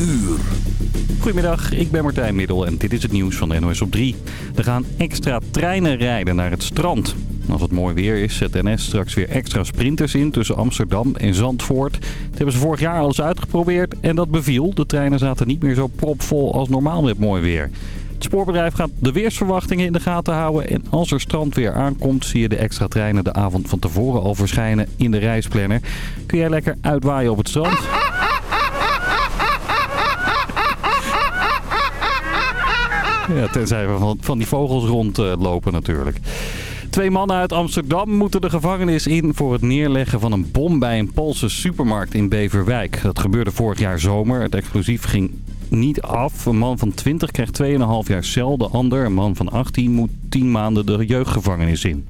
uur. Goedemiddag, ik ben Martijn Middel en dit is het nieuws van NOS op 3. Er gaan extra treinen rijden naar het strand. Als het mooi weer is, zet NS straks weer extra sprinters in tussen Amsterdam en Zandvoort. Dat hebben ze vorig jaar al eens uitgeprobeerd en dat beviel. De treinen zaten niet meer zo propvol als normaal met mooi weer. Het spoorbedrijf gaat de weersverwachtingen in de gaten houden. En als er strandweer aankomt, zie je de extra treinen de avond van tevoren al verschijnen in de reisplanner. Kun jij lekker uitwaaien op het strand? Ja, tenzij we van, van die vogels rondlopen natuurlijk. Twee mannen uit Amsterdam moeten de gevangenis in voor het neerleggen van een bom bij een Poolse supermarkt in Beverwijk. Dat gebeurde vorig jaar zomer. Het explosief ging niet af. Een man van 20 krijgt 2,5 jaar cel. De ander, een man van 18, moet 10 maanden de jeugdgevangenis in.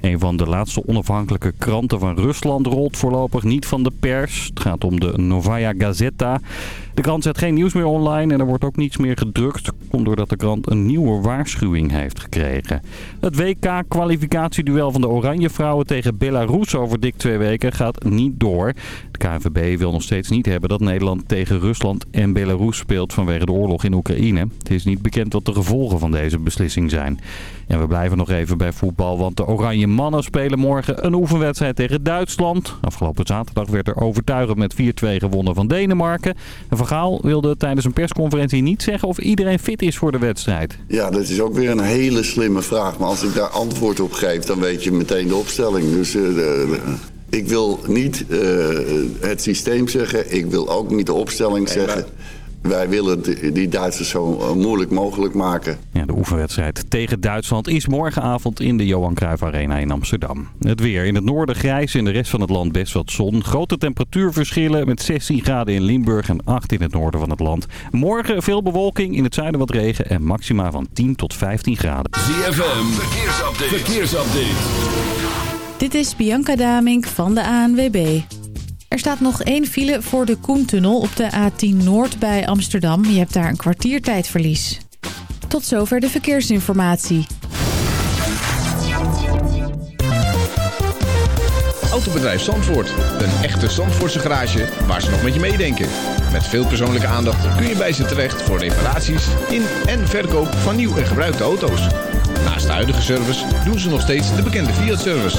Een van de laatste onafhankelijke kranten van Rusland rolt voorlopig niet van de pers. Het gaat om de Novaya Gazeta. De krant zet geen nieuws meer online en er wordt ook niets meer gedrukt. Komt doordat de krant een nieuwe waarschuwing heeft gekregen. Het WK-kwalificatieduel van de Oranje Vrouwen tegen Belarus over dik twee weken gaat niet door. De KNVB wil nog steeds niet hebben dat Nederland tegen Rusland en Belarus speelt vanwege de oorlog in Oekraïne. Het is niet bekend wat de gevolgen van deze beslissing zijn. En we blijven nog even bij voetbal, want de Oranje Mannen spelen morgen een oefenwedstrijd tegen Duitsland. Afgelopen zaterdag werd er overtuigend met 4-2 gewonnen van Denemarken. En Van Gaal wilde tijdens een persconferentie niet zeggen of iedereen fit is voor de wedstrijd. Ja, dat is ook weer een hele slimme vraag. Maar als ik daar antwoord op geef, dan weet je meteen de opstelling. Dus uh, de, ik wil niet uh, het systeem zeggen. Ik wil ook niet de opstelling nee, zeggen. Wij willen die Duitsers zo moeilijk mogelijk maken. Ja, de oefenwedstrijd tegen Duitsland is morgenavond in de Johan Cruijff Arena in Amsterdam. Het weer in het noorden grijs, in de rest van het land best wat zon. Grote temperatuurverschillen met 16 graden in Limburg en 8 in het noorden van het land. Morgen veel bewolking, in het zuiden wat regen en maxima van 10 tot 15 graden. ZFM, verkeersupdate. verkeersupdate. Dit is Bianca Damink van de ANWB. Er staat nog één file voor de Koentunnel op de A10 Noord bij Amsterdam. Je hebt daar een kwartiertijdverlies. Tot zover de verkeersinformatie. Autobedrijf Zandvoort. Een echte Zandvoortse garage waar ze nog met je meedenken. Met veel persoonlijke aandacht kun je bij ze terecht voor reparaties in en verkoop van nieuw en gebruikte auto's. Naast de huidige service doen ze nog steeds de bekende Fiat-service.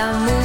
l'amour.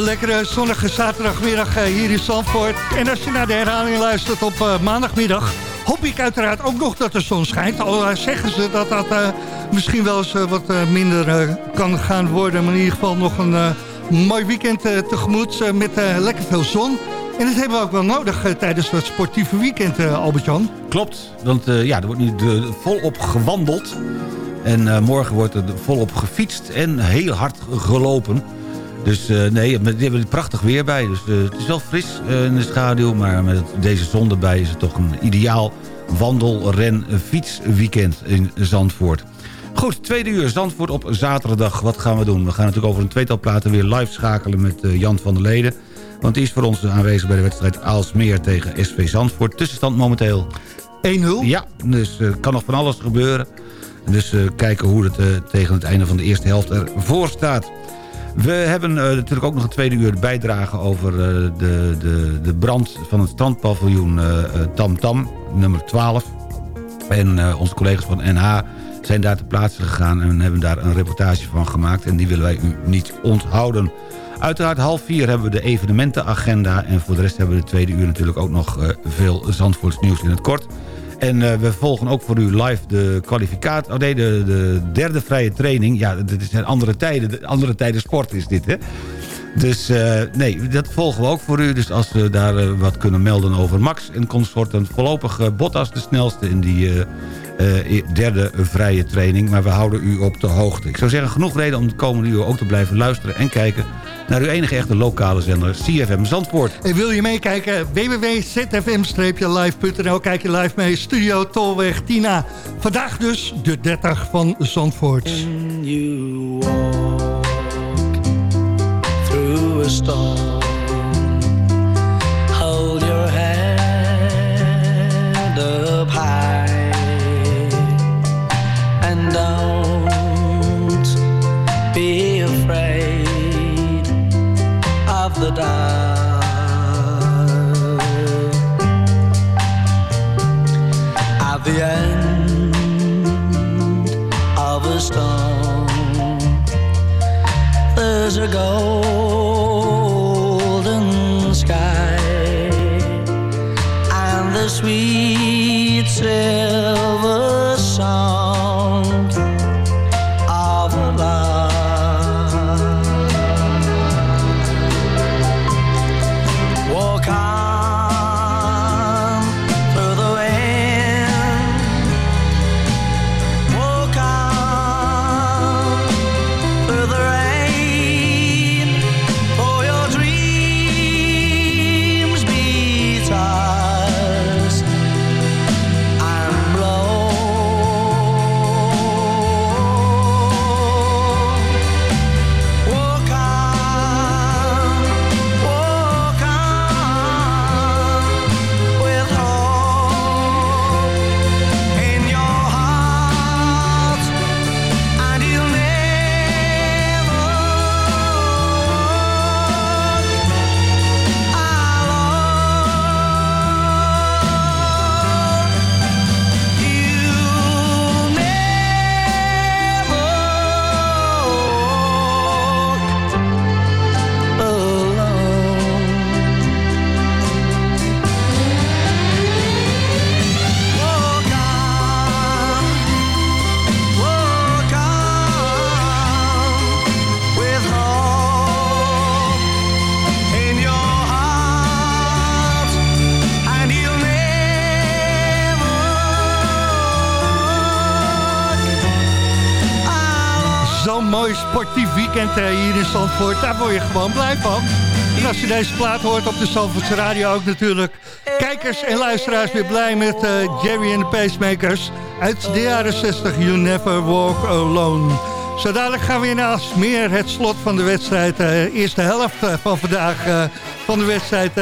Lekkere zonnige zaterdagmiddag eh, hier in Zandvoort. En als je naar de herhaling luistert op uh, maandagmiddag... hoop ik uiteraard ook nog dat de zon schijnt. Al uh, zeggen ze dat dat misschien wel eens wat minder kan gaan worden. Maar in ieder geval nog een mooi weekend tegemoet met lekker veel zon. En dat hebben we ook wel nodig tijdens dat sportieve weekend, Albert-Jan. Klopt, want ja, er wordt nu volop gewandeld... En morgen wordt er volop gefietst en heel hard gelopen. Dus uh, nee, die hebben er prachtig weer bij. Dus uh, het is wel fris uh, in de schaduw. Maar met deze zon erbij is het toch een ideaal wandel, ren, fietsweekend in Zandvoort. Goed, tweede uur Zandvoort op zaterdag. Wat gaan we doen? We gaan natuurlijk over een tweetal platen weer live schakelen met Jan van der Leden. Want die is voor ons aanwezig bij de wedstrijd Aalsmeer tegen SV Zandvoort. Tussenstand momenteel 1-0? Ja, dus kan nog van alles gebeuren. Dus kijken hoe het tegen het einde van de eerste helft ervoor staat. We hebben uh, natuurlijk ook nog een tweede uur bijdrage over uh, de, de, de brand van het strandpaviljoen uh, Tam Tam, nummer 12. En onze collega's van NH zijn daar ter plaatse gegaan en hebben daar een reportage van gemaakt. En die willen wij u niet onthouden. Uiteraard half vier hebben we de evenementenagenda. En voor de rest hebben we de tweede uur natuurlijk ook nog veel Zandvoorts nieuws in het kort. En uh, we volgen ook voor u live de kwalificatie... Oh nee, de, de derde vrije training. Ja, dit zijn andere tijden. Andere tijden sport is dit, hè? Dus uh, nee, dat volgen we ook voor u. Dus als we daar uh, wat kunnen melden over Max en consort... dan voorlopig Bottas de snelste in die derde vrije training. Maar we houden u op de hoogte. Ik zou zeggen, genoeg reden om de komende uur ook te blijven luisteren en kijken naar uw enige echte lokale zender CFM Zandvoort. En wil je meekijken? www.zfm-live.nl Kijk je live mee. Studio Tolweg Tina. Vandaag dus de 30 van Zandvoort. you walk through a storm Eh, hier in Zandvoort. Daar word je gewoon blij van. En als je deze plaat hoort op de Zandvoortse radio ook natuurlijk... kijkers en luisteraars weer blij met eh, Jerry en de Pacemakers... uit de jaren 60, You Never Walk Alone. Zo dadelijk gaan we in meer het slot van de wedstrijd. Uh, eerste helft van vandaag van de wedstrijd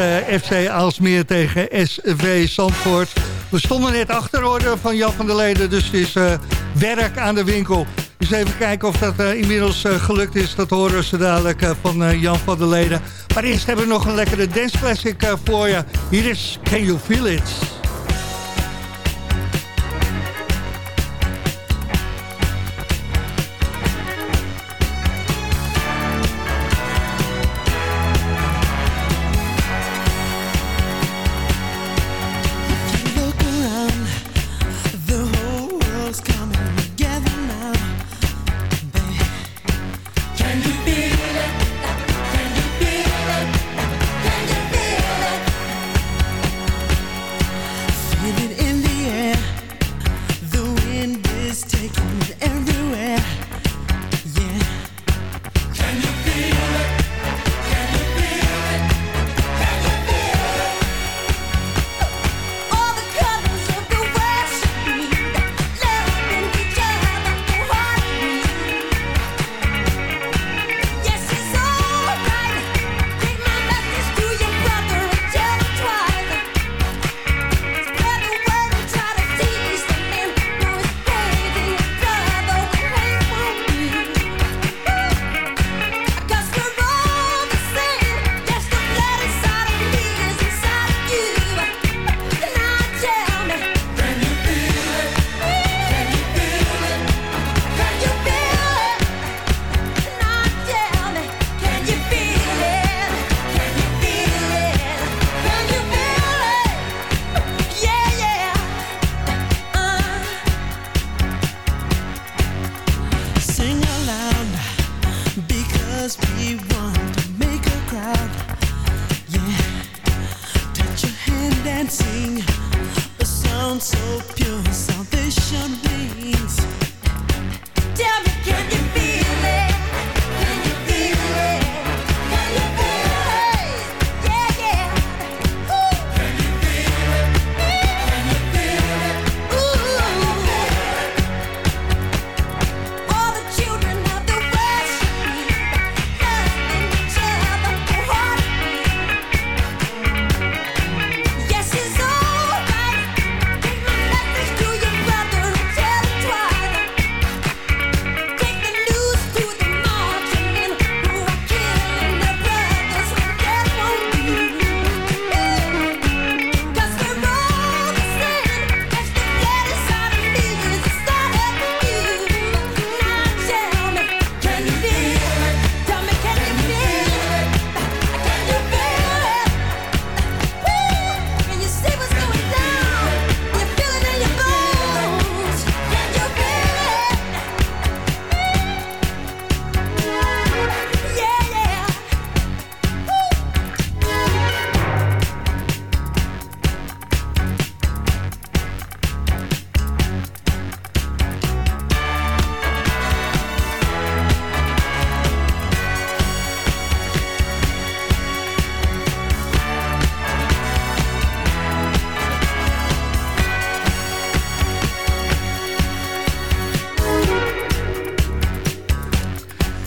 FC Aalsmeer tegen SV Zandvoort. We stonden net achterorde van Jan van der Leden, dus het is werk aan de winkel. Eens even kijken of dat eh, inmiddels eh, gelukt is. Dat horen we dadelijk eh, van Jan van der Leden. Maar eerst hebben we nog een lekkere dance classic voor je. Hier is Can You Feel It?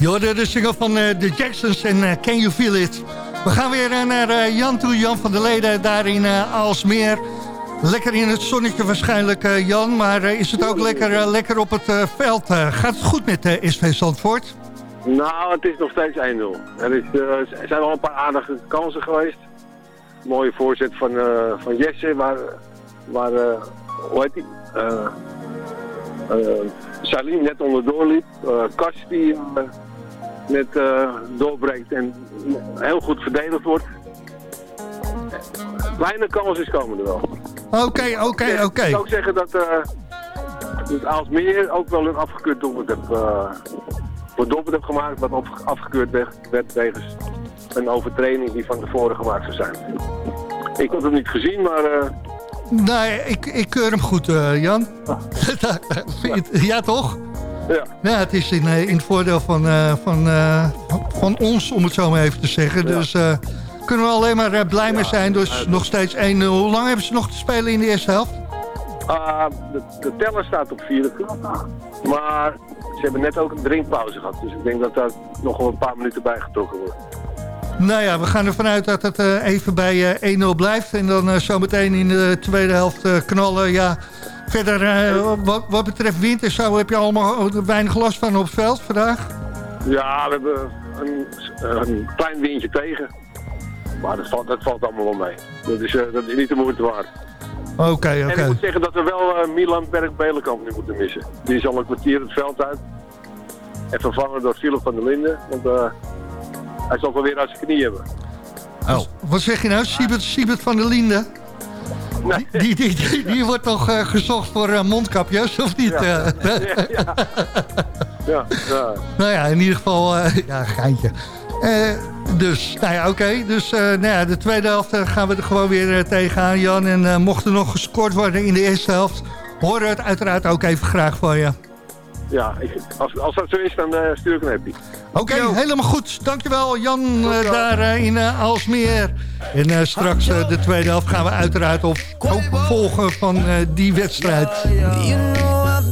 De single van eh, de Jacksons en eh, Can You Feel It. We gaan weer eh, naar Jan toe, Jan van der Leden, daar in Aalsmeer. Lekker in het zonnetje waarschijnlijk, Jan. Maar is het ook lekker, lekker op het veld? Gaat het goed met SV Zandvoort? Nou, het is nog steeds 1-0. Er, is, zijn wel een paar aardige kansen geweest. Mooie voorzet van, van Jesse, waar, waar hoe heet die? Salim net onderdoor liep. Kast net eh, doorbreekt en heel goed verdedigd wordt. Kleine kansen komen er wel. Oké, oké, Ik oké. zou ook zeggen dat, eh dat Aalsmeer ook wel een afgekeurd doelpunt heb, eh, voor doelpunt heb gemaakt, wat afgekeurd werd, wegens een overtreding die van tevoren gemaakt zou zijn. Ik had het niet gezien, maar eh, Nee, ik, ik keur hem goed, eh, Jan. Het- ja, toch? Ja. Ja, het is in, eh, in het voordeel van, eh, van, eh, van ons, om het zo maar even te zeggen. Dus kunnen we alleen maar blij mee zijn. Dus nog steeds 1-0. Hoe lang hebben ze nog te spelen in de eerste helft? Ah, de, de teller staat op 44. Maar ze hebben net ook een drinkpauze gehad. Dus ik denk dat daar nog wel een paar minuten bij getrokken wordt. Nou ja, we gaan ervan uit dat het even bij eh, 1-0 blijft. En dan eh, zometeen in de tweede helft knallen. Ja, verder, eh, wat, wat betreft wind en zo, heb je allemaal weinig last van op het veld vandaag? Ja, we hebben een, een klein windje tegen. Maar dat valt, dat valt allemaal wel mee. Dat is, eh, dat is niet de moeite waard. Oké, oké. En ik moet zeggen dat we wel eh, Milan Berg-Belenkamp nu moeten missen. Die is al een kwartier het veld uit. En vervangen door Philip van der Linden. Want hij zal wel weer uit zijn knie hebben. Oh. Wat zeg je nou? Siebert, Siebert van der Linde? Die, die, die, die wordt toch eh, gezocht voor eh, mondkapjes, of niet? Ja. eh? ja, ja. ja. nou ja, in ieder geval, ja, geintje. Dus, nou ja, oké. Dus nou ja, de tweede helft gaan we er gewoon weer tegenaan, Jan. En mocht er nog gescoord worden in de eerste helft... horen we het uiteraard ook even graag van je. Ja ik, als, als dat zo is, dan eh, stuur ik een happy. Oké, helemaal goed. Dankjewel Jan eh, daar eh, in Aalsmeer. En eh, straks de tweede helft gaan we uiteraard op, ook volgen van eh, die wedstrijd. You know I've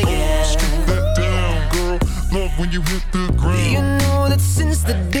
you hit the ground. You know that since the day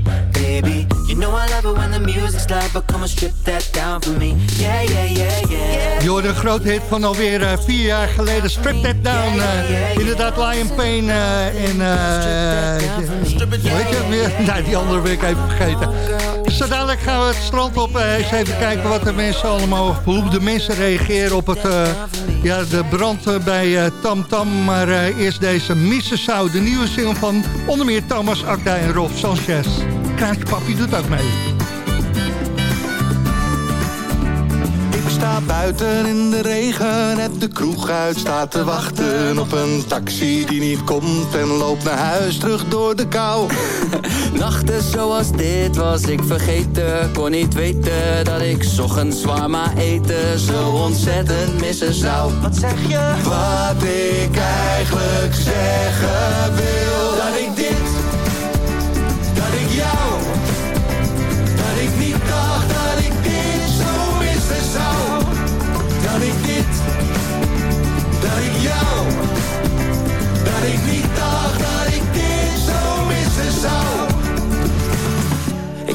baby. You know I love it when the music's loud, but come on, strip that down for me. Yeah, yeah, yeah, yeah. Je hoorde een groot hit van alweer eh, vier jaar geleden. Strip That Down. eh, inderdaad, Lion Payne eh, en... je weer? Nee, die andere ben ik even vergeten. Dus zo dadelijk gaan we het strand op. eens even kijken wat de mensen allemaal... Hoe de mensen reageren op het, ja, de brand bij Tam Tam. Maar eerst deze Mrs. Sau. De nieuwe single van onder meer Thomas Akda en Rolf Sanchez. Kraantje Papi doet ook mee. Ik sta buiten in de regen, heb de kroeg uit, sta te wachten op een taxi die niet komt en loop naar huis terug door de kou. Nachten zoals dit was ik vergeten Kon niet weten dat ik 's ochtends zwaar maar eten Zo ontzettend missen zou Wat zeg je? Wat ik eigenlijk zeggen wil.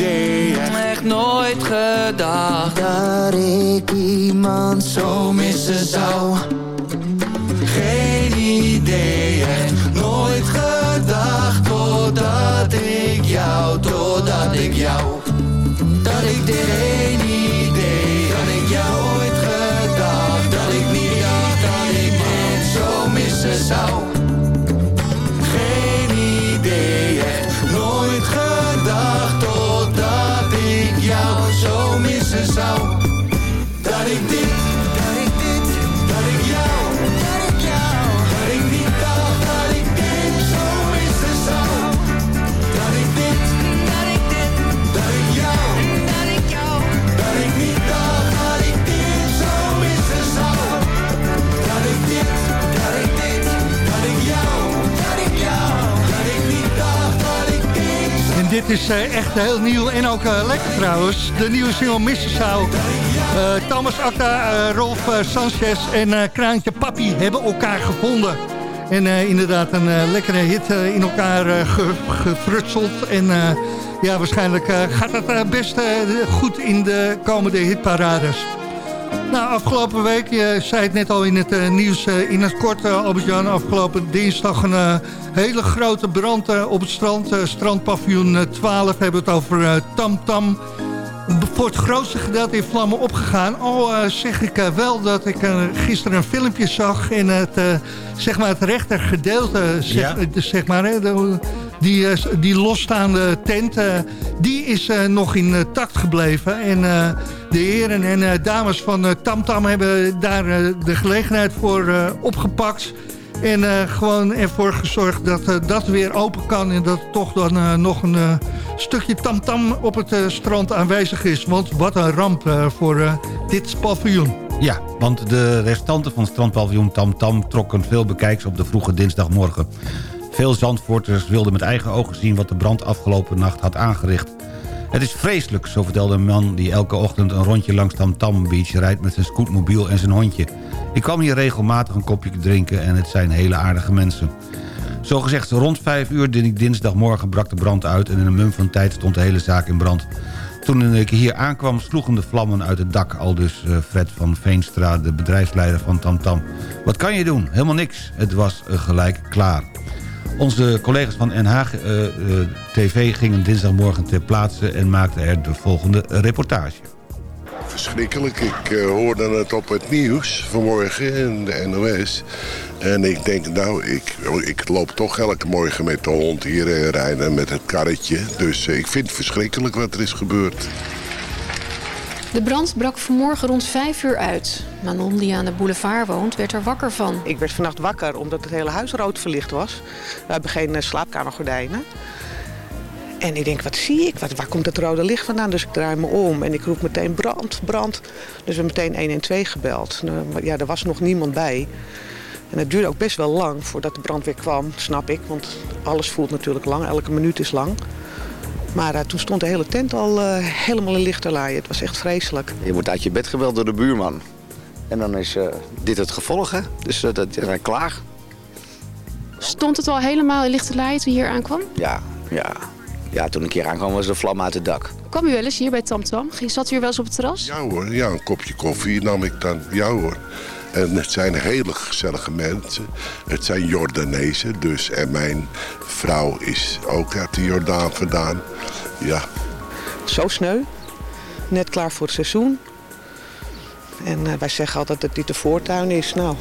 idee Echt nooit gedacht Dat ik iemand zo missen zou dit is eh, echt heel nieuw en ook eh, lekker trouwens. De nieuwe single Mississau. Eh Thomas Acta, Rolf Sanchez en Kraantje Papi hebben elkaar gevonden. En inderdaad een lekkere hit in elkaar ge- gefrutseld. En ja, waarschijnlijk gaat eh, best goed in de komende hitparades. Nou, afgelopen week, je zei het net al in het eh, nieuws, eh, in het kort, eh, Albert-Jan, afgelopen dinsdag een hele grote brand op het strand. strandpaviljoen eh, 12 hebben we het over Tam Tam. Voor het grootste gedeelte in vlammen opgegaan. Al zeg ik wel dat ik gisteren een filmpje zag in het, zeg maar het rechter gedeelte, zeg, Ja. zeg maar, hè, de- die, eh, die losstaande tent, eh, die is eh, nog intact gebleven. En de heren en dames van eh, Tam Tam hebben daar de gelegenheid voor opgepakt. En gewoon ervoor gezorgd dat dat weer open kan. En dat toch dan nog een stukje tamtam op het strand aanwezig is. Want wat een ramp voor dit paviljoen. Ja, want de restanten van strandpaviljoen Tam Tam trokken veel bekijks op de vroege dinsdagmorgen. Veel Zandvoorters wilden met eigen ogen zien wat de brand afgelopen nacht had aangericht. Het is vreselijk, zo vertelde een man die elke ochtend een rondje langs Tam Tam Beach rijdt met zijn scootmobiel en zijn hondje. Ik kwam hier regelmatig een kopje drinken en het zijn hele aardige mensen. Zo gezegd, rond 5 uur di- dinsdagmorgen brak de brand uit... en in een mum van tijd stond de hele zaak in brand. Toen ik hier aankwam sloegen de vlammen uit het dak. Al dus eh, Fred van Veenstra, de bedrijfsleider van TamTam. Wat kan je doen? Helemaal niks. Het was eh, gelijk klaar. Onze collega's van NH eh, eh, TV gingen dinsdagmorgen ter plaatse... en maakten er de volgende reportage. verschrikkelijk. Ik eh, hoorde het op het nieuws vanmorgen in de NOS. En ik denk, nou, ik, ik loop toch elke morgen met de hond hier en rijden met het karretje. Dus ik vind het verschrikkelijk wat er is gebeurd. De brand brak vanmorgen rond 5 uur uit. Manon, die aan de boulevard woont, werd er wakker van. Ik werd vannacht wakker omdat het hele huis rood verlicht was. We hebben geen eh, slaapkamergordijnen. En ik denk, wat zie ik? Wat, waar komt het rode licht vandaan? Dus ik draai me om en ik roep meteen brand, brand. Dus we hebben meteen 112 gebeld. Nou, ja, er was nog niemand bij. En het duurde ook best wel lang voordat de brandweer kwam, snap ik. Want alles voelt natuurlijk lang, elke minuut is lang. Maar eh, toen stond de hele tent al eh, helemaal in lichterlaaien. Het was echt vreselijk. Je wordt uit je bed gebeld door de buurman. En dan is eh, dit het gevolg, hè? Dus eh, dat zijn klaar. Stond het al helemaal in lichte laaien toen je hier aankwam? Ja, ja. Ja, toen ik hier aankwam was de vlam uit het dak. Kwam u wel eens hier bij Tamtam? Ging- Zat u hier wel eens op het terras? Ja hoor, ja, een kopje koffie nam ik dan. Ja hoor. En het zijn hele gezellige mensen. Het zijn Jordanezen dus. En mijn vrouw is ook uit de Jordaan vandaan. Ja, Zo sneu. Net klaar voor het seizoen. En eh, wij zeggen altijd dat dit de voortuin is. Nou,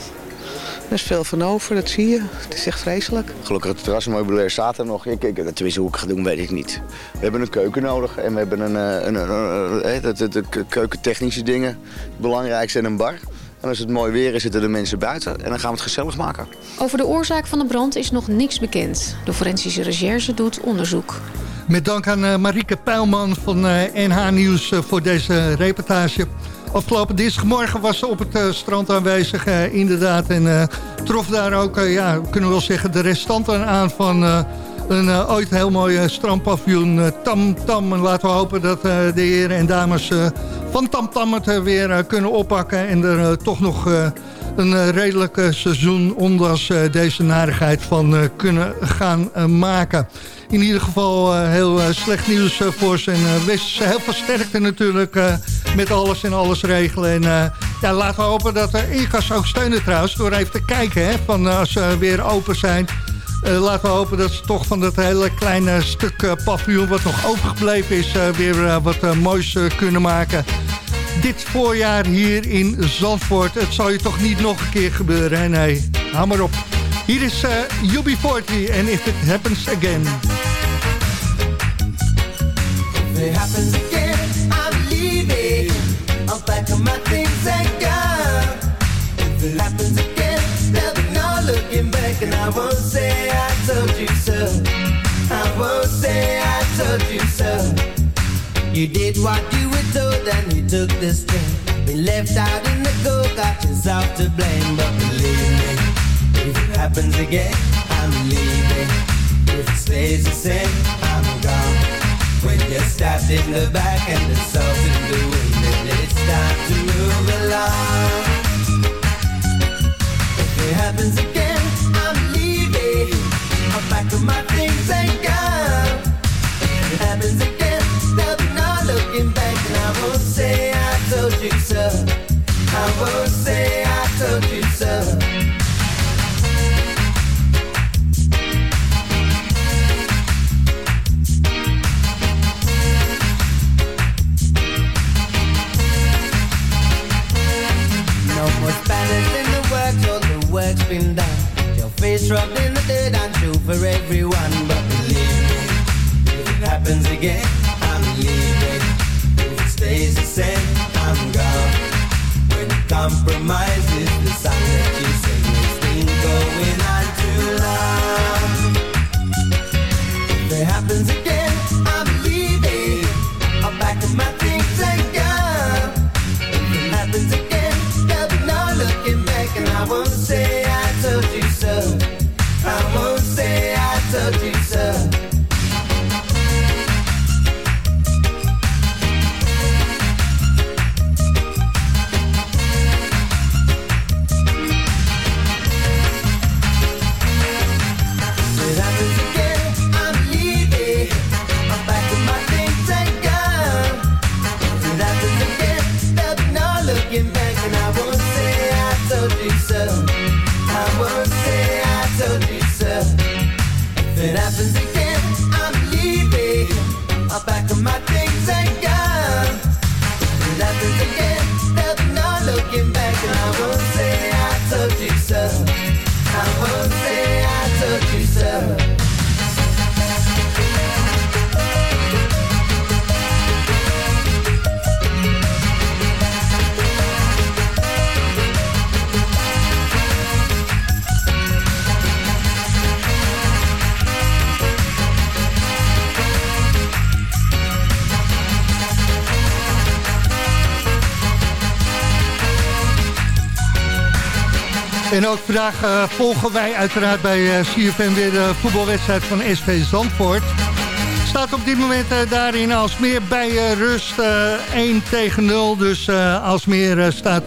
er is veel van over, dat zie je. Het is echt vreselijk. Gelukkig het terrasmeubilair staat er nog. Ik, ik, tenminste, hoe ik het ga doen, weet ik niet. We hebben een keuken nodig en we hebben een, eh, een, een, een- eh, de, keukentechnische dingen. Het belangrijkste en een bar. En als het mooi weer is, zitten de mensen buiten. En dan gaan we het gezellig maken. Over de oorzaak van de brand is nog niks bekend. De forensische recherche doet onderzoek. Met dank aan eh, Marieke Pijlman van eh, NH Nieuws voor deze reportage. Afgelopen dinsdagmorgen was ze op het eh, strand aanwezig, eh, inderdaad. En eh, trof daar ook, ja, we wel zeggen, de restanten aan van een ooit heel mooi strandpaviljoen eh, Tam Tam. En laten we hopen dat de heren en dames van Tam Tam het weer kunnen oppakken. En er toch nog een redelijk seizoen ondanks deze narigheid van kunnen gaan maken. In ieder geval eh, heel eh, slecht nieuws eh, voor ze. En uh, ze heel veel sterkte natuurlijk met alles en alles regelen. En ja, laten we hopen dat... kan ze ook steunen trouwens door even te kijken hè, van, als ze weer open zijn. Eh, laten we hopen dat ze toch van dat hele kleine stuk paviljoen... wat nog overgebleven is, weer wat moois kunnen maken dit voorjaar hier in Zandvoort. Het zal je toch niet nog een keer gebeuren, hè? Nee, maar op. Hier is uh, UB40 en If It Happens Again. It happens again, I'm leaving. I'll my things and. If it happens again, looking back, and I won't say I told you so. I won't say I told you so. You did what you were told, and you took the. Been left out in the cold, got yourself to blame, but believe me, if it happens again, I'm leaving. If it stays the same. When you're stabbed in the back and the salt in the wind, then it's time to move along. If it happens again, I'm leaving. I'll pack up my things and go. If it happens again, there'll looking back, and I won't say I told you so. I won't say I told you so. No in the works, all the work's been done. Your face rubbed in the dirt, I'm true for everyone. But believe me, if it happens again, I'm leaving. If it stays the same, I'm gone. When compromise is the song that you sing, it's been going on too long. If it happens again, vandaag eh, volgen wij uiteraard bij uh, CFM weer de voetbalwedstrijd van SV Zandvoort. Staat op dit moment uh, daarin Alsmeer bij rust 1 tegen 0. Dus Alsmeer staat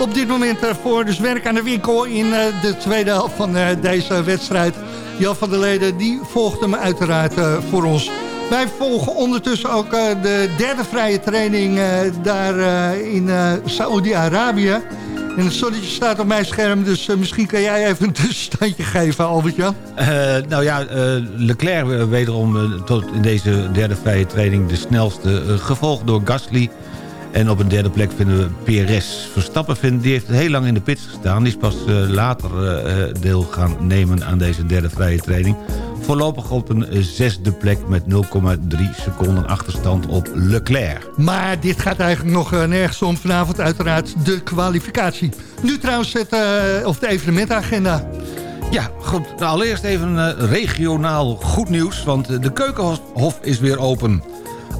op dit moment voor. Dus werk aan de winkel in de tweede helft van deze wedstrijd. Jan van der Leden die volgt hem uiteraard voor ons. Wij volgen ondertussen ook de derde vrije training daar in Saoedi-Arabië. En het zonnetje staat op mijn scherm, dus uh, misschien kan jij even een tussenstandje geven, Albert-Jan. Uh, nou ja, uh, Leclerc wederom tot in deze derde vrije training de snelste. gevolgd door Gasly. En op een derde plek vinden we PRS. Verstappen vindt, die heeft heel lang in de pits gestaan. Die is pas later deel gaan nemen aan deze derde vrije training. Voorlopig op een zesde plek met 0,3 seconden achterstand op Leclerc. Maar dit gaat eigenlijk nog eh, nergens om. Vanavond uiteraard de kwalificatie. Nu trouwens het, uh, of de evenementagenda. Ja, goed. Nou, allereerst even uh, regionaal goed nieuws. Want de Keukenhof is weer open.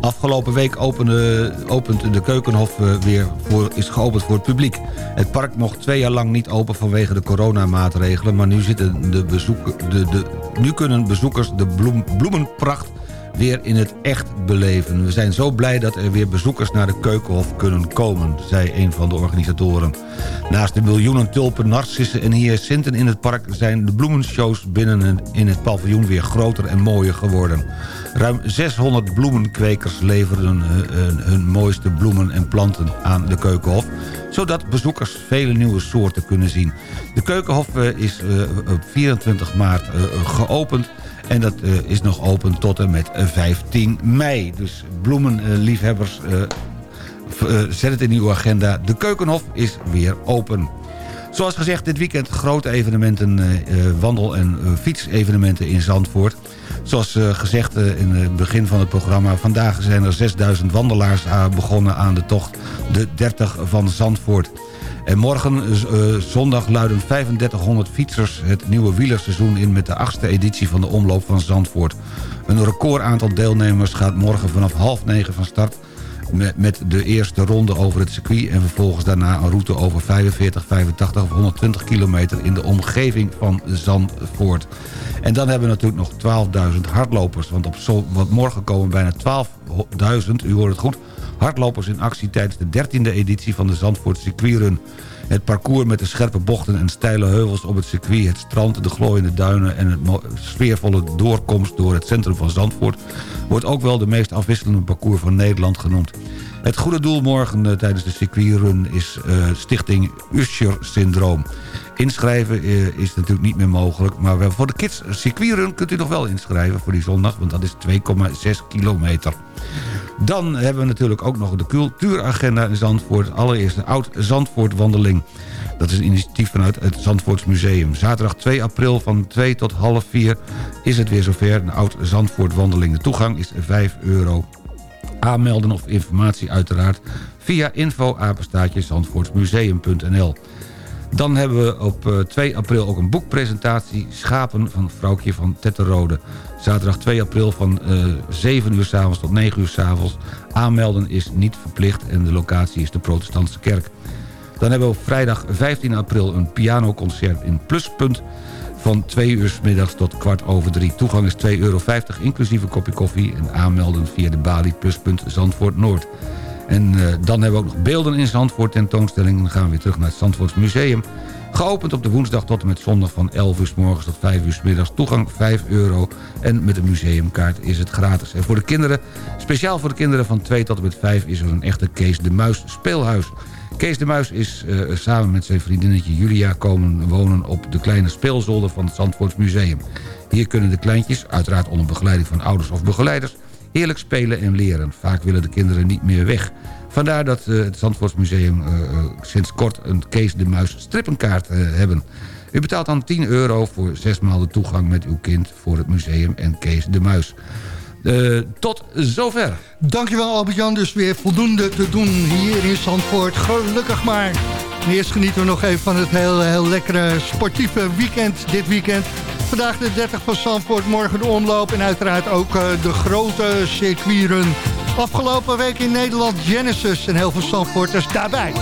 Afgelopen week opende, opent de Keukenhof eh, weer voor, is geopend voor het publiek. Het park mocht twee jaar lang niet open vanwege de coronamaatregelen... maar nu, zitten de bezoek, de, de, nu kunnen bezoekers de bloem, bloemenpracht weer in het echt beleven. We zijn zo blij dat er weer bezoekers naar de Keukenhof kunnen komen, zei een van de organisatoren. Naast de miljoenen tulpen, narcissen en hyacinten in het park... zijn de bloemenshows binnen in het paviljoen weer groter en mooier geworden. Ruim 600 bloemenkwekers leverden hun, hun mooiste bloemen en planten aan de Keukenhof zodat bezoekers vele nieuwe soorten kunnen zien. De Keukenhof eh, is eh, op 24 maart eh, geopend en dat is nog open tot en met 15 mei. Dus bloemenliefhebbers, zet het in uw agenda. De Keukenhof is weer open. Zoals gezegd, dit weekend grote evenementen, wandel- en fietsevenementen in Zandvoort. Zoals gezegd in het begin van het programma... vandaag zijn er 6000 wandelaars begonnen aan de tocht de 30 van Zandvoort. En morgen, zondag, luiden 3500 fietsers het nieuwe wielerseizoen in... met de achtste editie van de Omloop van Zandvoort. Een record aantal deelnemers gaat morgen vanaf half negen van start met, de eerste ronde over het circuit... en vervolgens daarna een route over 45, 85 of 120 kilometer... in de omgeving van Zandvoort. En dan hebben we natuurlijk nog 12.000 hardlopers. Want op zo, morgen komen bijna 12.000, u hoort het goed... hardlopers in actie tijdens de 13e editie van de Zandvoort Circuitrun. Het parcours met de scherpe bochten en steile heuvels op het circuit... het strand, de glooiende duinen en het sfeervolle doorkomst door het centrum van Zandvoort... wordt ook wel de meest afwisselende parcours van Nederland genoemd. Het goede doel morgen uh, tijdens de circuitrun is uh, stichting Usher Syndroom. Inschrijven uh, is natuurlijk niet meer mogelijk, maar voor de kids circuitrun kunt u nog wel inschrijven voor die zondag, want dat is 2,6 kilometer. Dan hebben we natuurlijk ook nog de cultuuragenda in Zandvoort. Allereerst de Oud-Zandvoort wandeling. Dat is een initiatief vanuit het Zandvoorts Museum. Zaterdag 2 april van 2 tot half 4 is het weer zover. Een Oud-Zandvoort wandeling. De toegang is 5 euro. Aanmelden of informatie uiteraard via info zandvoortsmuseum.nl. Dan hebben we op 2 april ook een boekpresentatie... Schapen van Vrouwtje van Tetterode. Zaterdag 2 april van uh, 7 uur s'avonds tot 9 uur s'avonds. Aanmelden is niet verplicht en de locatie is de protestantse kerk. Dan hebben we op vrijdag 15 april een pianoconcert in Pluspunt... van 2 uur s middags tot kwart over 3. Toegang is 2,50 euro, inclusief een kopje koffie... en aanmelden via de balie Pluspunt Zandvoort Noord. En uh, dan hebben we ook nog beelden in Zandvoort tentoonstelling. Dan gaan we weer terug naar het Zandvoorts Museum. Geopend op de woensdag tot en met zondag van 11 uur s morgens tot 5 uur s middags. Toegang 5 euro. En met een museumkaart is het gratis. En voor de kinderen, speciaal voor de kinderen van 2 tot en met 5... is er een echte Kees de Muis speelhuis. Kees de Muis is uh, samen met zijn vriendinnetje Julia komen wonen op de kleine speelzolder van het Zandvoorts Museum. Hier kunnen de kleintjes, uiteraard onder begeleiding van ouders of begeleiders heerlijk spelen en leren. Vaak willen de kinderen niet meer weg. Vandaar dat uh, het Zandvoortsmuseum uh, sinds kort een Kees de Muis strippenkaart hebben. U betaalt dan 10 euro voor zes maal de toegang met uw kind voor het museum en Kees de Muis. tot zover. Dankjewel Albert-Jan, dus weer voldoende te doen hier in Zandvoort. Gelukkig maar. Eerst genieten we nog even van het heel, heel lekkere sportieve weekend dit weekend. Vandaag de 30 van Zandvoort, morgen de omloop en uiteraard ook uh, de grote circuitrun. Afgelopen week in Nederland Genesis en heel veel Zandvoorters daarbij.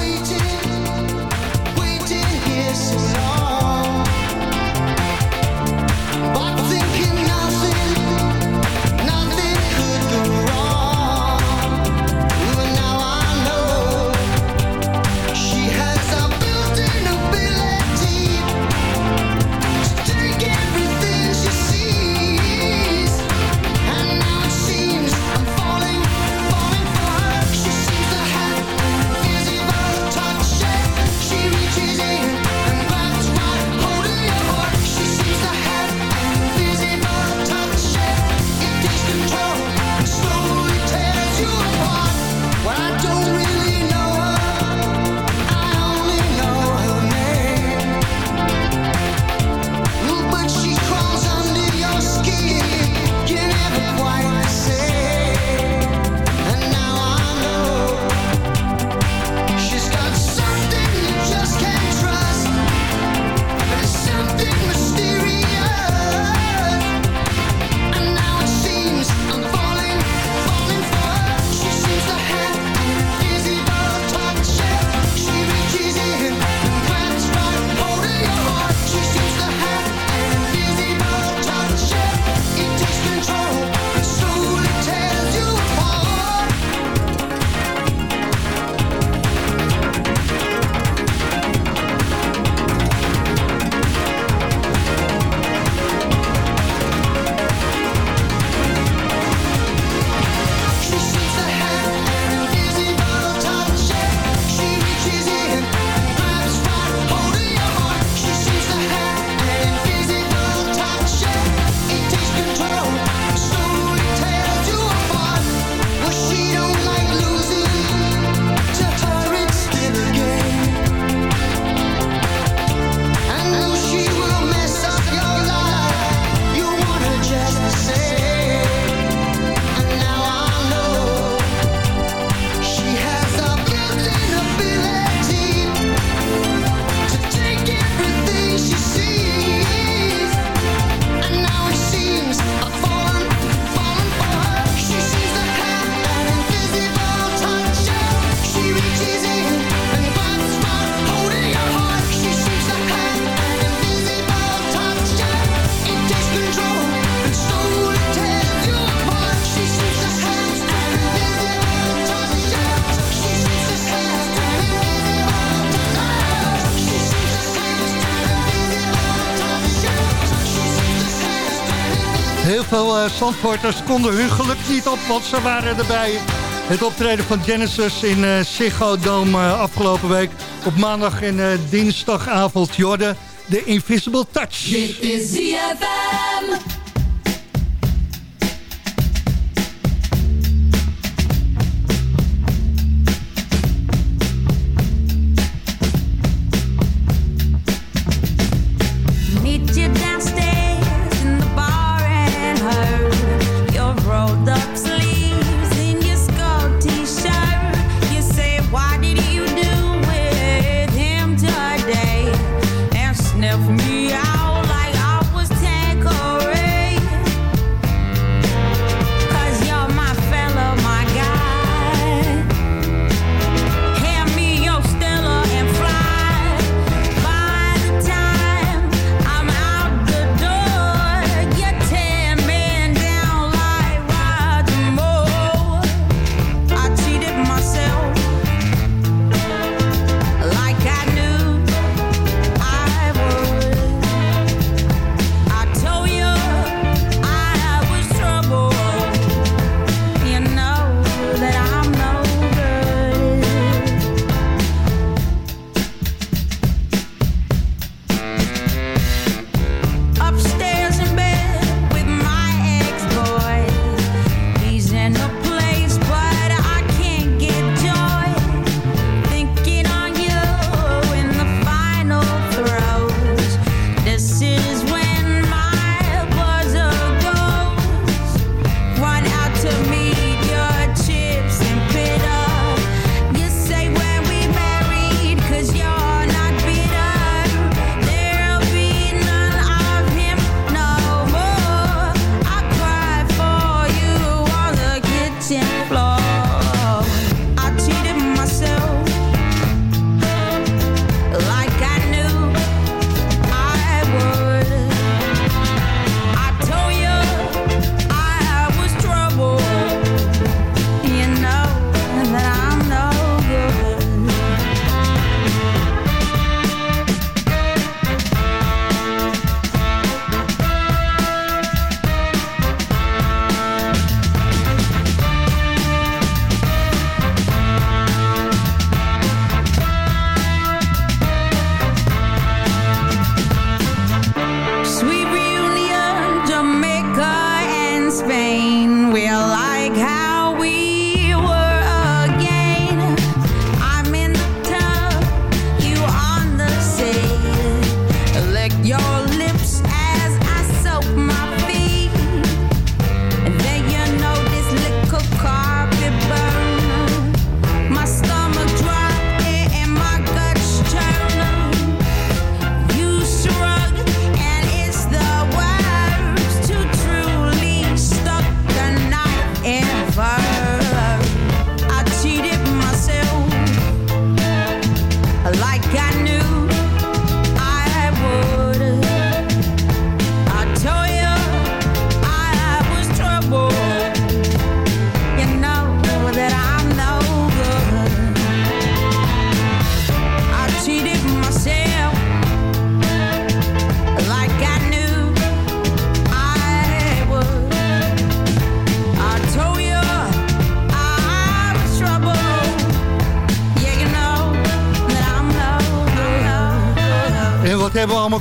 Zandvoorters konden hun geluk niet op, want ze waren erbij. Het optreden van Genesis in uh, afgelopen week. Op maandag en uh, dinsdagavond. Jorden, de Invisible Touch. Dit is ZFM.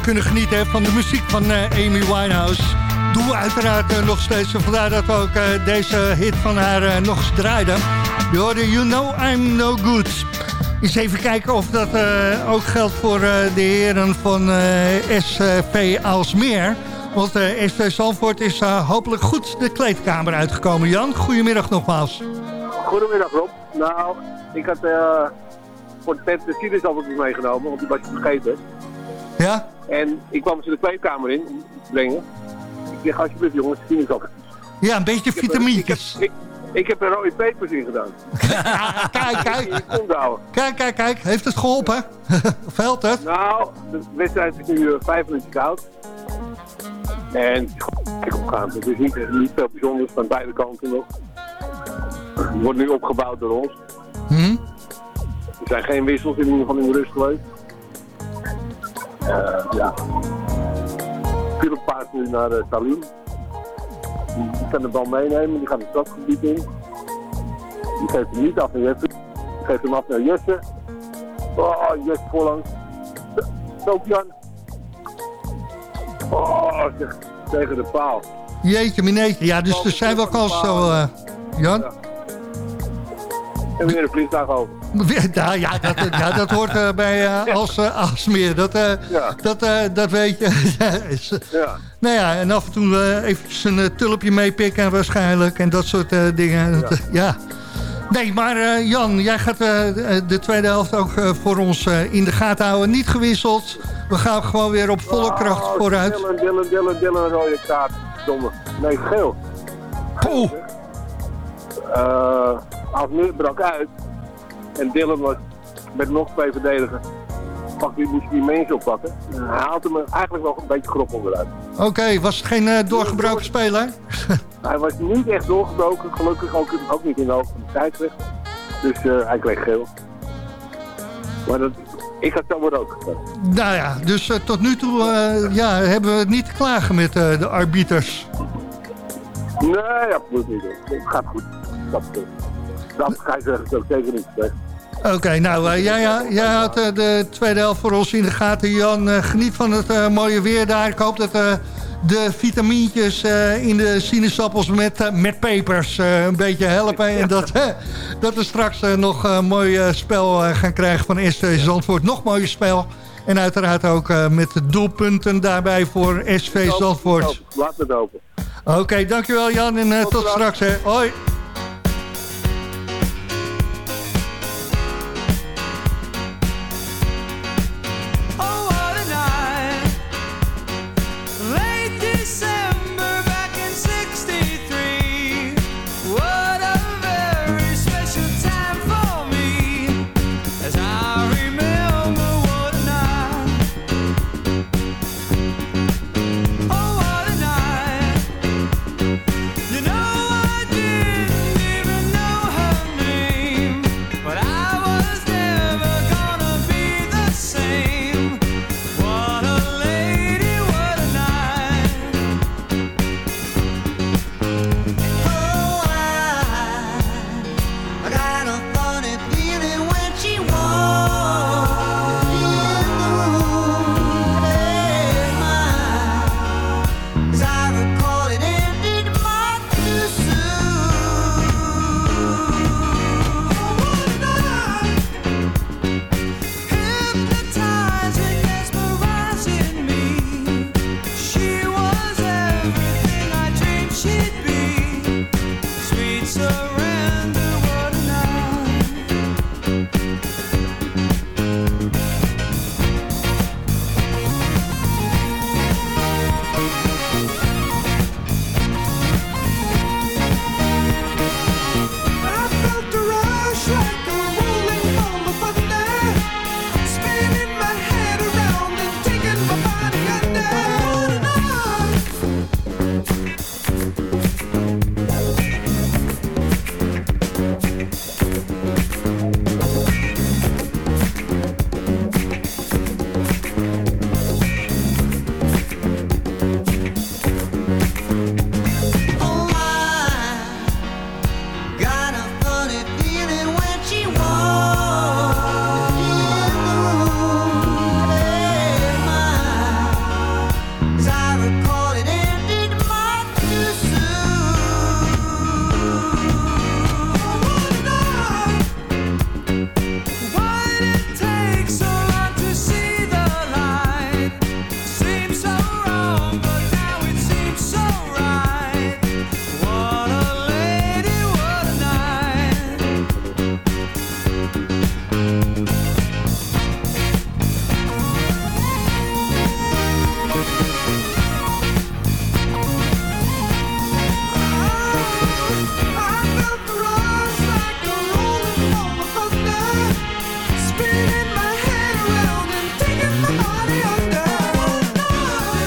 Kunnen genieten hè, van de muziek van eh, Amy Winehouse. Doen we uiteraard eh, nog steeds. Vandaar dat we ook eh, deze hit van haar nog eens draaiden. Je hoorde You Know I'm No Good. Eens even kijken of dat ook geldt voor de heren van SV Aalsmeer. Want SV Zandvoort is hopelijk goed de kleedkamer uitgekomen. Jan, goedemiddag nogmaals. Goedemiddag Rob. Nou, ik had voor de tent de sinaasappeltjes meegenomen, want die was je vergeten. Ja? En ik kwam ze de kleedkamer in brengen. Ik zeg alsjeblieft jongens, sinaasappeltjes. Ja, een beetje vitamintjes. Ik, ik heb er rode pepers in gedaan. kijk, kijk. houden. Kijk, kijk, kijk. Heeft het geholpen? of helpt het? Nou, de wedstrijd is nu eh, vijf minuten koud. En lekker opgaan. Het is niet, niet veel bijzonders van beide kanten nog. Het wordt nu opgebouwd door ons. Hm? Er zijn geen wissels in ieder geval in de rust geweest. Eh, ja. Philip paast nu naar uh, Salim. Die kan de bal meenemen, die gaat het strafgebied in. Die geeft hem niet af naar Jesse. Die geeft hem af naar Jesse. Oh, Jesse voorlangs. Sofian. Oh, zeg, tegen de paal. Jeetje, mineetje. Ja, dus er zijn wel kansen zo, eh, Jan. En weer een vliegtuig over. Ja, ja, dat, ja, dat hoort eh, bij eh, als uh, Aalsmeer. Dat, eh, dat, eh, dat weet je. Ja, eh. Nou ja, en af en toe eh eventjes een eh, tulpje meepikken waarschijnlijk. En dat soort eh, dingen. Dat, eh, ja. Nee, maar eh, Jan, jij gaat eh, de- de tweede helft ook eh, voor ons eh, in de gaten houden. Niet gewisseld. We gaan gewoon weer op volle kracht Oh, vooruit. Dylan, Dylan, Dylan, Dylan, een rode kaart. Domme. Nee, geel. Poeh. Eh Alsmeer brak uit. En Dylan was met nog twee verdedigers. Pak die, moest die mensen oppakken. En hij haalt hem eigenlijk wel een beetje grof onderuit. Oké, was het geen eh, doorgebroken speler? Hij was niet echt doorgebroken, gelukkig ook, ook niet in de hoogte van de tijdschrift. Dus eh, hij kreeg geel. Maar dat, ik had zo maar ook. Nou ja, dus eh, tot nu toe ja, hebben we het niet te klagen met de arbiters. Nee, absoluut niet. Het gaat goed. Dat, dat ga je zeggen, ook zeker niet. hè. Oké, nou, eh, jij, ja, jij houdt eh, de tweede helft voor ons in de gaten, Jan. Eh, geniet van het mooie weer daar. Ik hoop dat de vitamintjes in de sinaasappels met, met pepers een beetje helpen. En dat, dat we straks nog een mooi spel gaan krijgen van SV Zandvoort. Nog mooier spel. En uiteraard ook met de doelpunten daarbij voor SV Zandvoort. Laat het open. Oké, dankjewel Jan en tot straks. Hè. Hoi.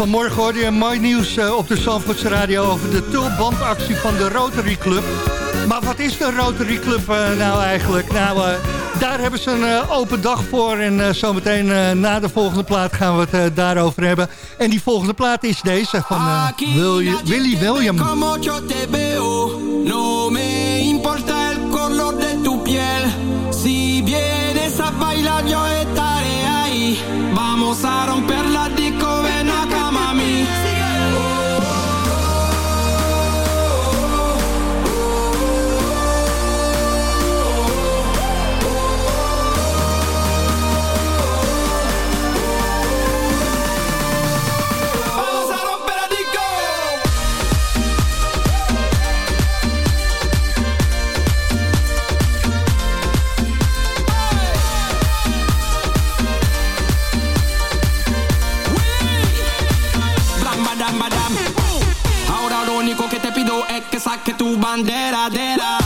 Vanmorgen hoorde je mooi nieuws eh, op de Zandvoortse Radio over de tulbandactie van de Rotary Club. Maar wat is de Rotary Club eh, nou eigenlijk? Nou, eh, Daar hebben ze een open dag voor. En zometeen na de volgende plaat gaan we het daarover hebben. En die volgende plaat is deze van Willy, Willy William. No me importa el color de tu piel. Si vienes a bailar, yo estaré ahí. Vamos a romper la bandera, bandera.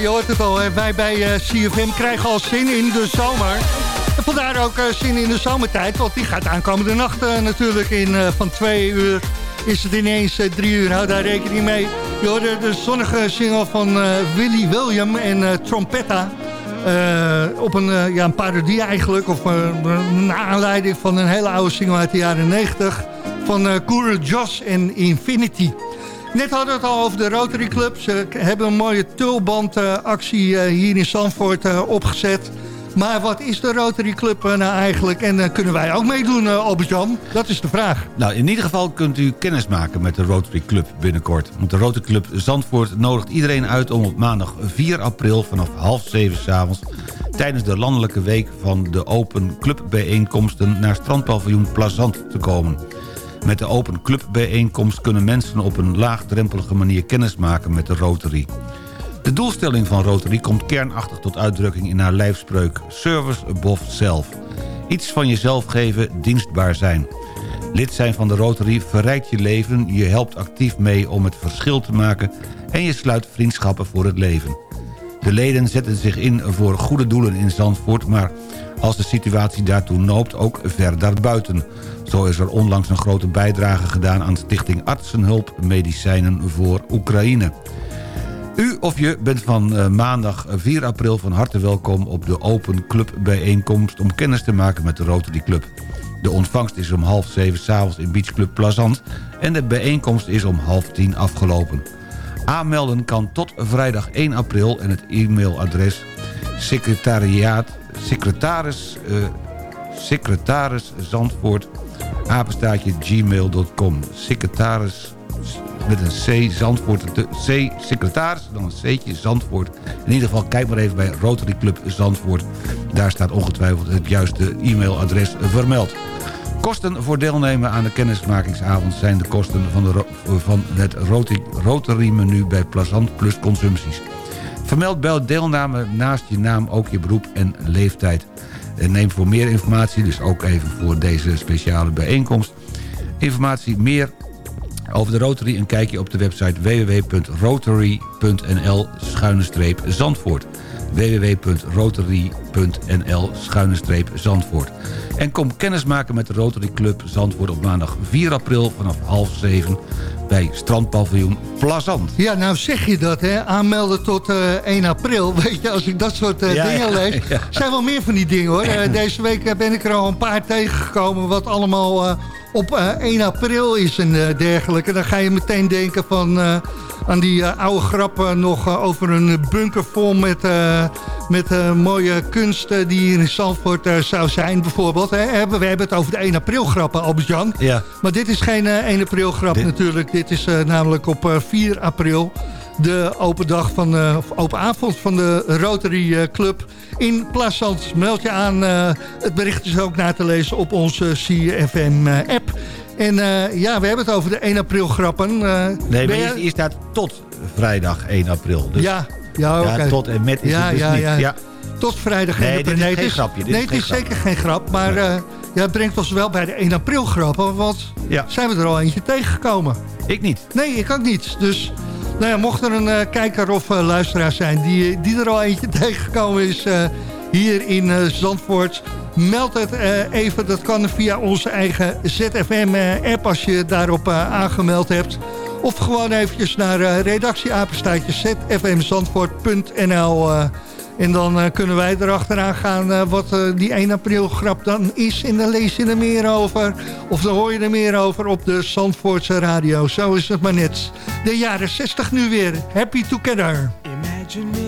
Je hoort het al, wij bij eh, CFM krijgen al zin in de zomer. En vandaar ook eh, zin in de zomertijd, want die gaat aankomende nacht eh, natuurlijk in. van twee uur is het ineens drie uur, hou daar rekening mee. Je hoorde de zonnige single van Willy William en Trompetta. Op een, ja, een parodie eigenlijk, of een aanleiding van een hele oude single uit de jaren 90 van eh Cool Joss en Infinity. Net hadden we het al over de Rotary Club. Ze hebben een mooie tulbandactie eh, hier in Zandvoort eh, opgezet. Maar wat is de Rotary Club eh, nou eigenlijk? En kunnen wij ook meedoen, uh, Albert-Jan? Dat is de vraag. Nou, in ieder geval kunt u kennis maken met de Rotary Club binnenkort. Want de Rotary Club Zandvoort nodigt iedereen uit om op maandag 4 april vanaf half zeven s'avonds... tijdens de landelijke week van de Open Club bijeenkomsten naar strandpaviljoen Plazant te komen. Met de Open Club bijeenkomst kunnen mensen op een laagdrempelige manier kennis maken met de Rotary. De doelstelling van Rotary komt kernachtig tot uitdrukking in haar lijfspreuk... Service above self. Iets van jezelf geven, dienstbaar zijn. Lid zijn van de Rotary verrijkt je leven, je helpt actief mee om het verschil te maken... en je sluit vriendschappen voor het leven. De leden zetten zich in voor goede doelen in Zandvoort... maar als de situatie daartoe noopt ook ver daarbuiten. Zo is er onlangs een grote bijdrage gedaan aan Stichting Artsenhulp Medicijnen voor Oekraïne. U of je bent van eh, maandag 4 april van harte welkom op de Open Club bijeenkomst... om kennis te maken met de Rotary Club. De ontvangst is om half zeven s'avonds in Beach Club Plazant... en de bijeenkomst is om half tien afgelopen. Aanmelden kan tot vrijdag 1 april en het e-mailadres secretariaat, secretaris, eh, secretaris Zandvoort, apenstaatje gmail.com. Secretaris met een C, Zandvoort, C, secretaris, dan een C'tje, Zandvoort. In ieder geval, kijk maar even bij Rotary Club Zandvoort. Daar staat ongetwijfeld het juiste e-mailadres vermeld. Kosten voor deelnemen aan de kennismakingsavond zijn de kosten van, de, van het Rotary, Rotary menu bij Plazant Plus Consumpties. Vermeld bij deelname naast je naam ook je beroep en leeftijd. En neem voor meer informatie, dus ook even voor deze speciale bijeenkomst... informatie meer Over de Rotary een kijkje op de website www.rotary.nl-zandvoort www.rotary.nl-zandvoort En kom kennismaken met de Rotary Club Zandvoort op maandag 4 april vanaf half 7 bij strandpaviljoen Plazant. Ja, nou zeg je dat, hè? Aanmelden tot eh, 1 april. Weet je, als ik dat soort eh, Ja, dingen ja, lees. ja. zijn wel meer van die dingen, hoor. Eh, deze week eh, ben ik er al een paar tegengekomen... wat allemaal eh, op eh, 1 april is en eh, dergelijke. Dan ga je meteen denken van... aan die eh, oude grappen nog eh, over een bunker vol met, eh, met mooie kunst... eh, die hier in Zandvoort zou zijn, bijvoorbeeld. Hè? Hebben- We hebben het over de 1 april grappen, Albert-Jan. Ja. Maar dit is geen eh, 1 april grap natuurlijk. Dit is namelijk op eh, 4 april. De open dag van of open avond van de Rotary Club in Plaatsland. Meld je aan. het bericht is ook na te lezen op onze CFM eh, app. En eh, ja, we hebben het over de 1 april grappen. Eh, Nee, maar je- hier, hier staat tot vrijdag 1 april. Dus Ja, ja, oké. ja, tot en met is Ja, het dus ja, niet. ja. Ja. Tot vrijdag Nee, 1 dit is geen grapje, dit nee, is het is zeker geen grap. Maar eh, ja, het brengt ons wel bij de 1 april grappen. Want zijn we er al eentje tegengekomen? Ik niet. Nee, ik ook niet. Dus nou ja, mocht er een kijker of luisteraar zijn die, die er al eentje tegengekomen is hier in eh, Zandvoort... Meld het eh, even, dat kan via onze eigen ZFM-app als je daarop eh, aangemeld hebt. Of gewoon eventjes naar eh redactieapenstaatje zfmzandvoort.nl eh, en dan eh, kunnen wij erachteraan gaan eh, wat eh, die 1 april grap dan is. En dan lees je er meer over. Of dan hoor je er meer over op de Zandvoortse radio. Zo is het maar net. De jaren 60 nu weer. Happy Together. Imagine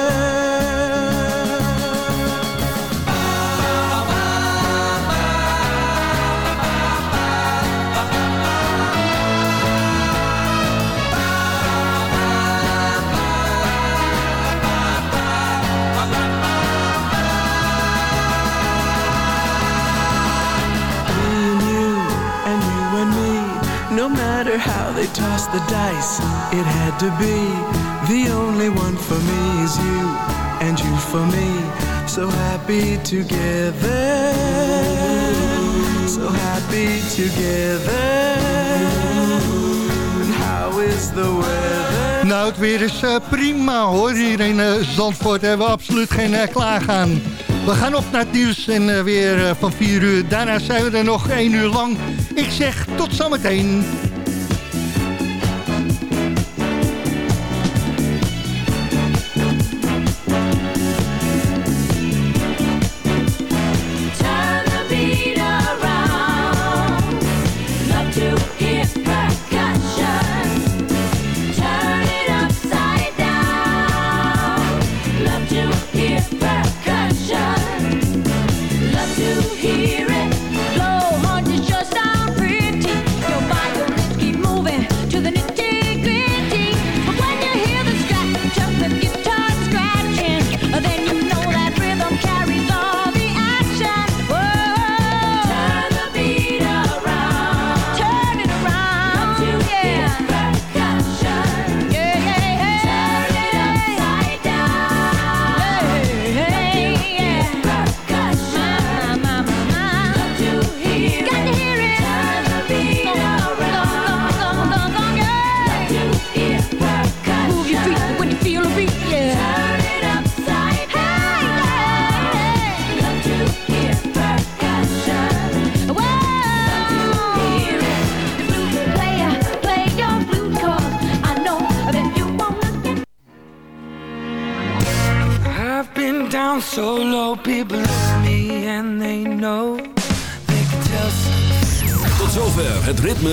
How they toss the dice, it had to be. The only one for me is you, and you for me. So happy together. So happy together. And how is the weather? Nou, het weer is eh, prima hoor. Hier in eh, Zandvoort hebben we absoluut geen uh, klaargaan. We gaan op naar het nieuws en eh, weer eh, van 4 uur. Daarna zijn we er nog 1 uur lang. Ik zeg tot zometeen.